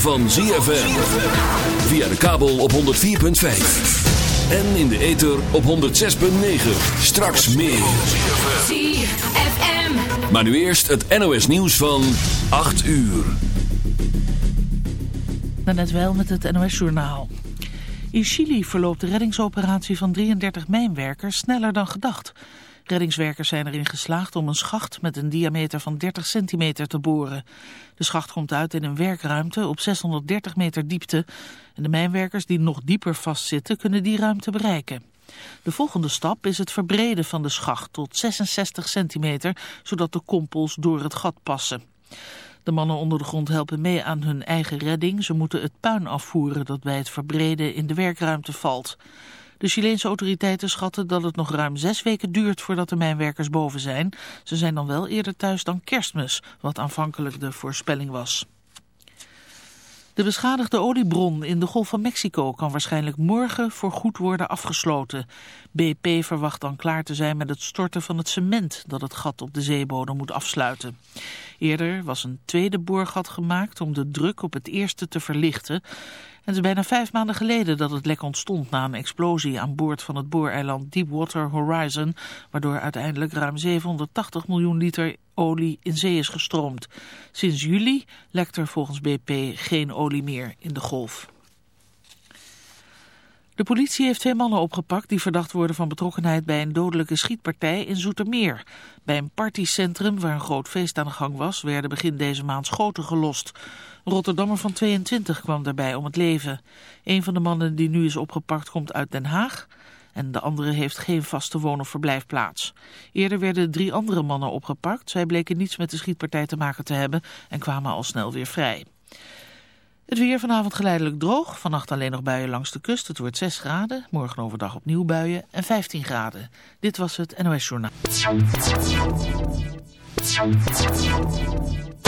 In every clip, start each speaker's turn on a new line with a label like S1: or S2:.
S1: van ZFM. Via de kabel op 104.5. En in de ether op 106.9. Straks meer. ZFM. Maar nu eerst het NOS nieuws van 8 uur.
S2: Net wel met het NOS journaal. In Chili verloopt de reddingsoperatie van 33 mijnwerkers sneller dan gedacht... Reddingswerkers zijn erin geslaagd om een schacht met een diameter van 30 centimeter te boren. De schacht komt uit in een werkruimte op 630 meter diepte. En de mijnwerkers die nog dieper vastzitten kunnen die ruimte bereiken. De volgende stap is het verbreden van de schacht tot 66 centimeter, zodat de kompels door het gat passen. De mannen onder de grond helpen mee aan hun eigen redding. Ze moeten het puin afvoeren dat bij het verbreden in de werkruimte valt. De Chileense autoriteiten schatten dat het nog ruim zes weken duurt voordat de mijnwerkers boven zijn. Ze zijn dan wel eerder thuis dan kerstmis, wat aanvankelijk de voorspelling was. De beschadigde oliebron in de Golf van Mexico kan waarschijnlijk morgen voor goed worden afgesloten. BP verwacht dan klaar te zijn met het storten van het cement dat het gat op de zeebodem moet afsluiten. Eerder was een tweede boorgat gemaakt om de druk op het eerste te verlichten. Het is bijna vijf maanden geleden dat het lek ontstond na een explosie aan boord van het booreiland Deepwater Horizon, waardoor uiteindelijk ruim 780 miljoen liter olie in zee is gestroomd. Sinds juli lekt er volgens BP geen olie meer in de golf. De politie heeft twee mannen opgepakt die verdacht worden van betrokkenheid bij een dodelijke schietpartij in Zoetermeer. Bij een partycentrum waar een groot feest aan de gang was, werden begin deze maand schoten gelost. Een Rotterdammer van 22 kwam daarbij om het leven. Een van de mannen die nu is opgepakt komt uit Den Haag en de andere heeft geen vaste woon- of verblijfplaats. Eerder werden drie andere mannen opgepakt. Zij bleken niets met de schietpartij te maken te hebben en kwamen al snel weer vrij. Het weer vanavond geleidelijk droog. Vannacht alleen nog buien langs de kust. Het wordt 6 graden. Morgen overdag opnieuw buien en 15 graden. Dit was het NOS Journaal.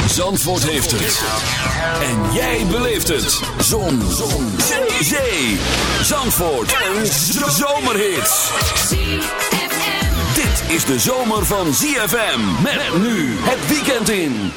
S1: Zandvoort heeft het. En jij beleeft het. Zon. Zon. Zee. Zandvoort. Een zomerhit. Dit is de zomer van ZFM. Met nu het weekend in.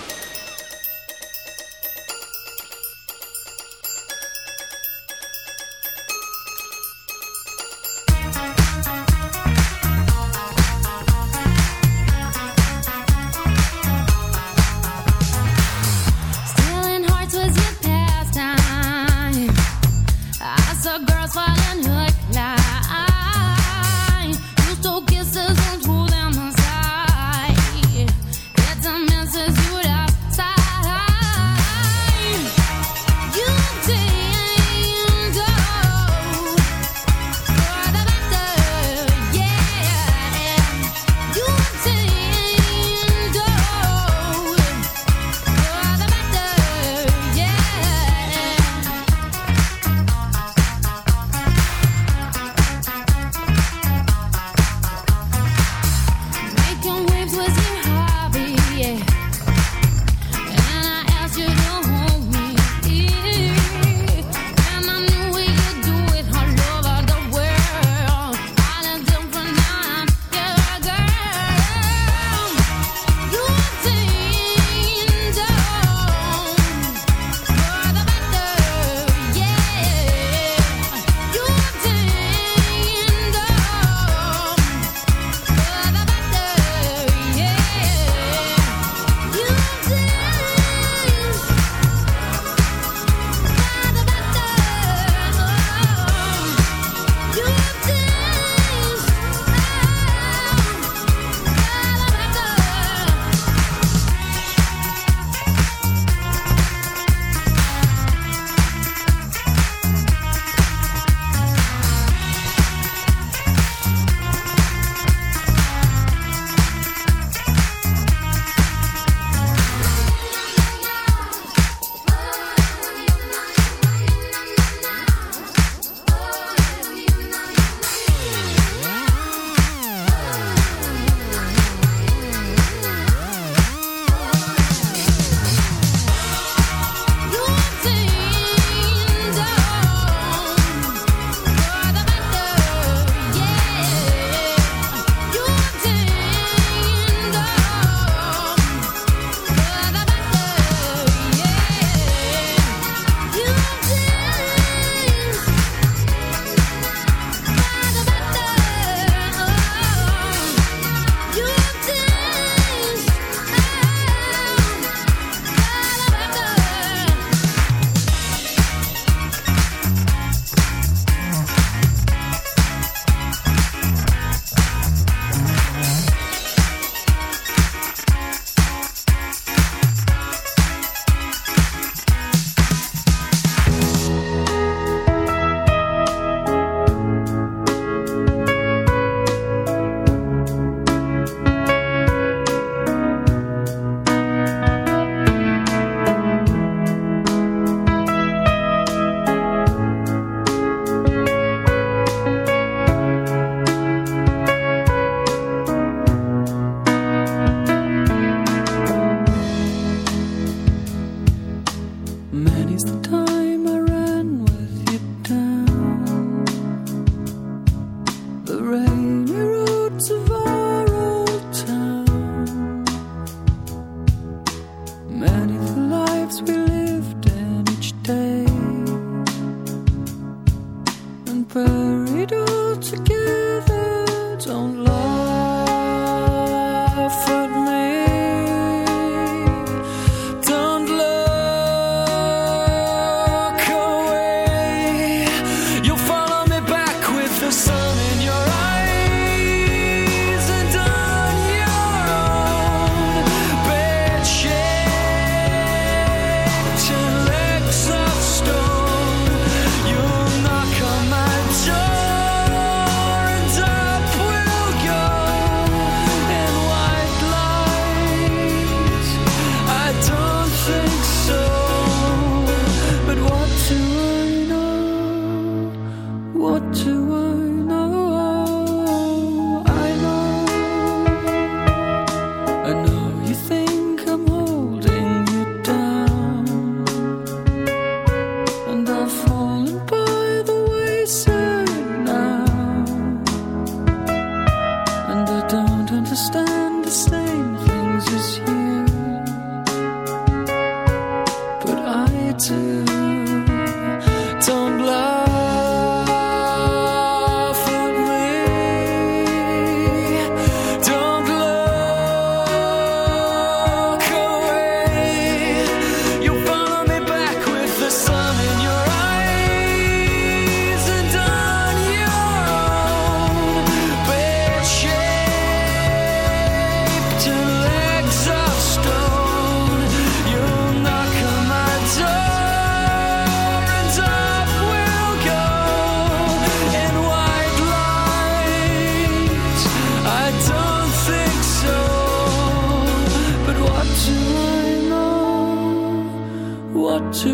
S3: what to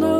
S3: know.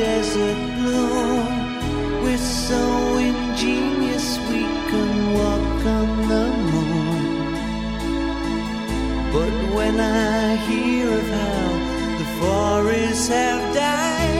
S3: Desert bloom. We're so ingenious we can walk on the moon. But when I hear of how the forests have died,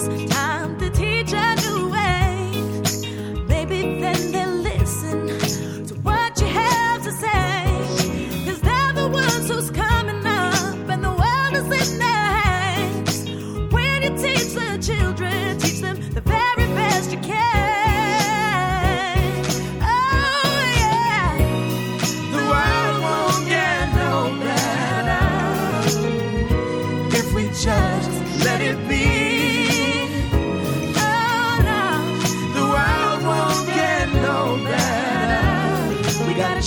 S4: Time.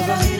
S5: Yeah.
S6: Cause I need a little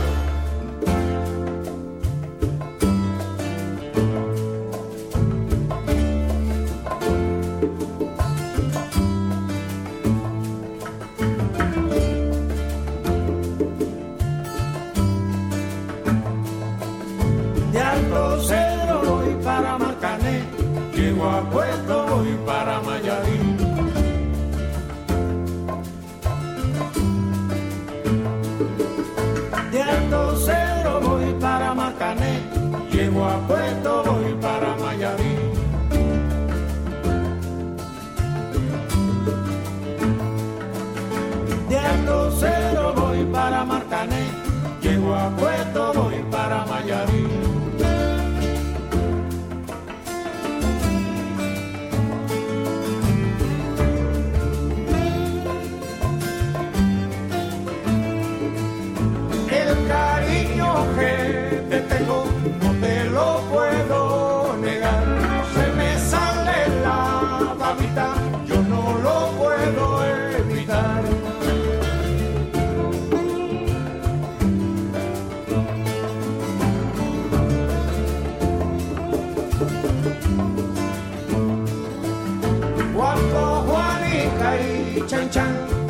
S6: Juanica y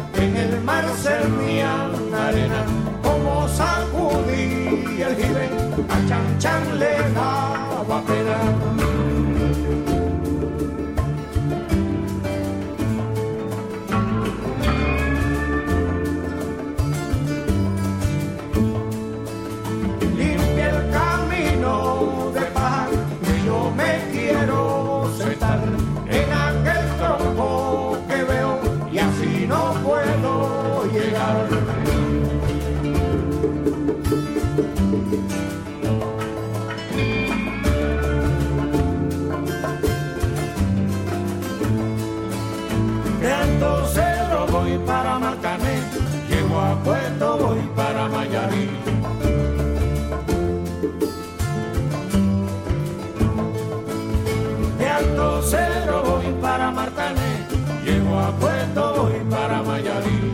S6: para Mayarín.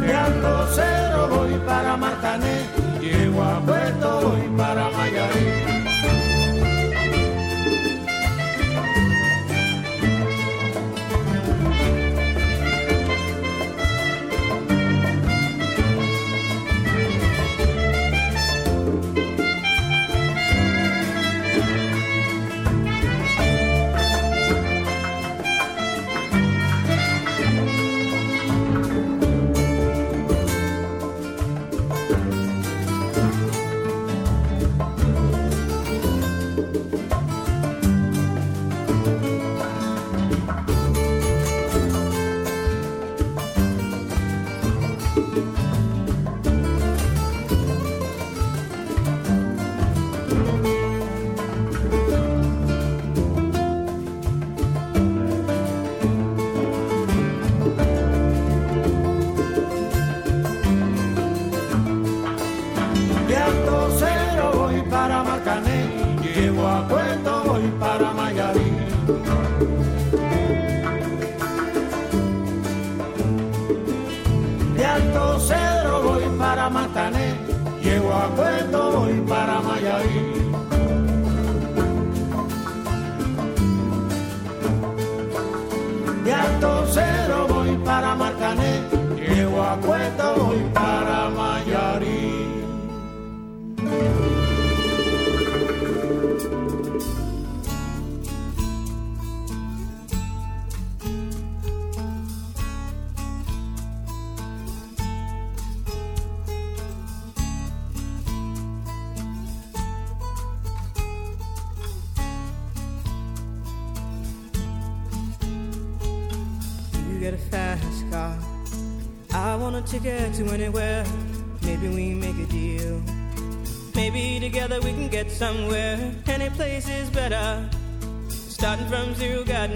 S6: De Alto Cero voy para Martané, llego a Puerto voy para Mayarín.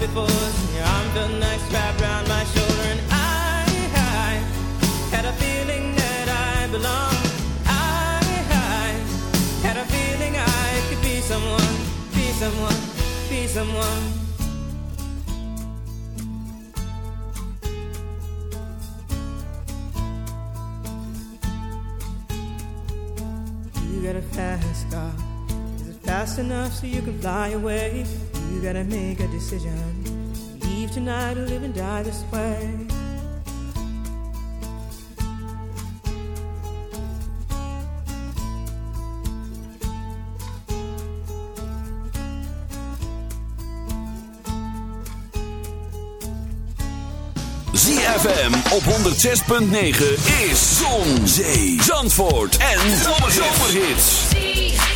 S7: Before your arm felt nice wrapped around my shoulder. And I, I had a feeling that I belonged. I, I had a feeling I could be someone, be someone, be someone. You got a fast car. Is it fast enough so you can fly away? You gotta make a decision. Leave tonight or live and die this way.
S3: ZFM op 106.9 is Zon, Zee, Zandvoort en Zomerhits.
S8: Zomerhits.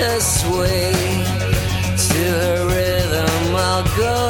S8: Her sway to her rhythm. I'll go